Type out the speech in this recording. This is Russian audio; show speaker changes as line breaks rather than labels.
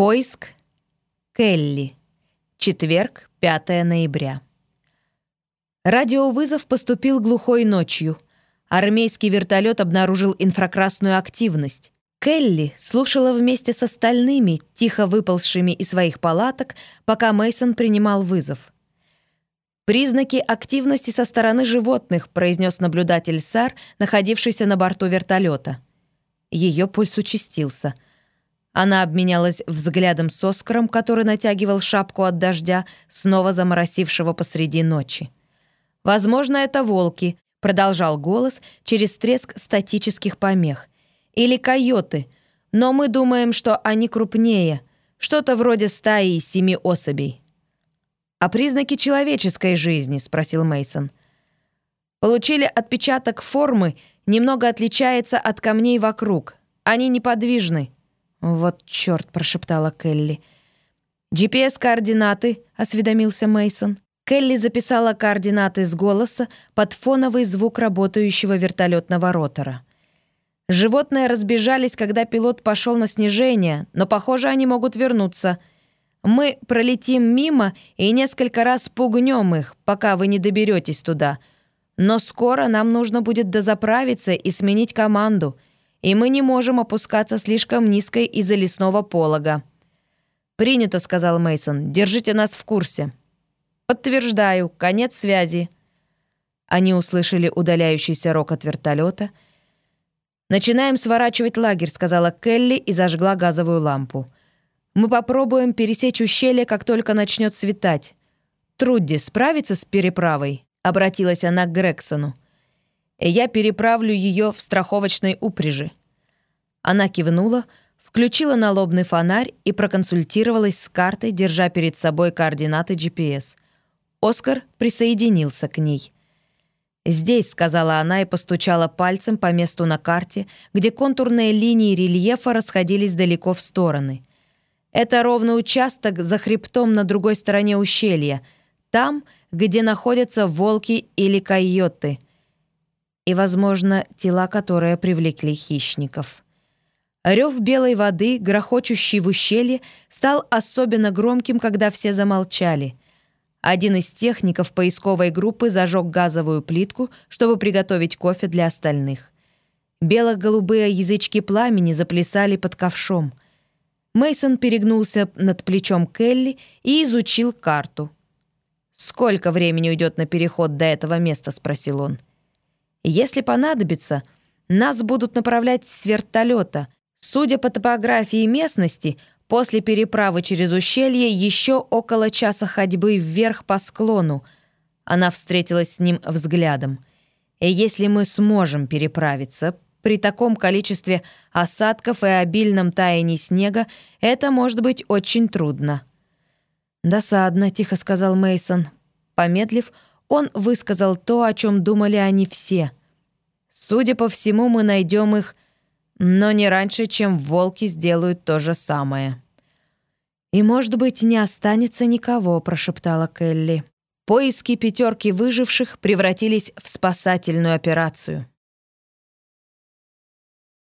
Поиск. Келли. Четверг, 5 ноября. Радиовызов поступил глухой ночью. Армейский вертолет обнаружил инфракрасную активность. Келли слушала вместе с остальными, тихо выползшими из своих палаток, пока Мейсон принимал вызов. «Признаки активности со стороны животных», произнес наблюдатель САР, находившийся на борту вертолета. Ее пульс участился. Она обменялась взглядом с Оскаром, который натягивал шапку от дождя, снова заморосившего посреди ночи. «Возможно, это волки», — продолжал голос через треск статических помех или койоты, но мы думаем, что они крупнее, что-то вроде стаи из семи особей. «А признаки человеческой жизни?» — спросил Мейсон. «Получили отпечаток формы, немного отличается от камней вокруг. Они неподвижны». «Вот черт!» — прошептала Келли. «GPS-координаты», — осведомился Мейсон. Келли записала координаты с голоса под фоновый звук работающего вертолетного ротора. Животные разбежались, когда пилот пошел на снижение, но, похоже, они могут вернуться. Мы пролетим мимо и несколько раз пугнем их, пока вы не доберетесь туда. Но скоро нам нужно будет дозаправиться и сменить команду, и мы не можем опускаться слишком низко из-за лесного полога. «Принято», — сказал Мейсон. «Держите нас в курсе». «Подтверждаю. Конец связи». Они услышали удаляющийся рокот вертолета — «Начинаем сворачивать лагерь», — сказала Келли и зажгла газовую лампу. «Мы попробуем пересечь ущелье, как только начнет светать. Трудди справится с переправой?» — обратилась она к Грексону. «Я переправлю ее в страховочной упряжи». Она кивнула, включила налобный фонарь и проконсультировалась с картой, держа перед собой координаты GPS. Оскар присоединился к ней — «Здесь», — сказала она и постучала пальцем по месту на карте, где контурные линии рельефа расходились далеко в стороны. «Это ровный участок за хребтом на другой стороне ущелья, там, где находятся волки или койоты, и, возможно, тела, которые привлекли хищников». Рев белой воды, грохочущий в ущелье, стал особенно громким, когда все замолчали — один из техников поисковой группы зажег газовую плитку, чтобы приготовить кофе для остальных. Бело-голубые язычки пламени заплясали под ковшом. Мейсон перегнулся над плечом Келли и изучил карту. «Сколько времени уйдет на переход до этого места?» — спросил он. «Если понадобится, нас будут направлять с вертолета. Судя по топографии местности, После переправы через ущелье еще около часа ходьбы вверх по склону. Она встретилась с ним взглядом. И если мы сможем переправиться, при таком количестве осадков и обильном таянии снега, это может быть очень трудно. «Досадно», — тихо сказал Мейсон. Помедлив, он высказал то, о чем думали они все. «Судя по всему, мы найдем их но не раньше, чем волки сделают то же самое. «И, может быть, не останется никого», — прошептала Келли. Поиски пятерки выживших превратились в спасательную операцию.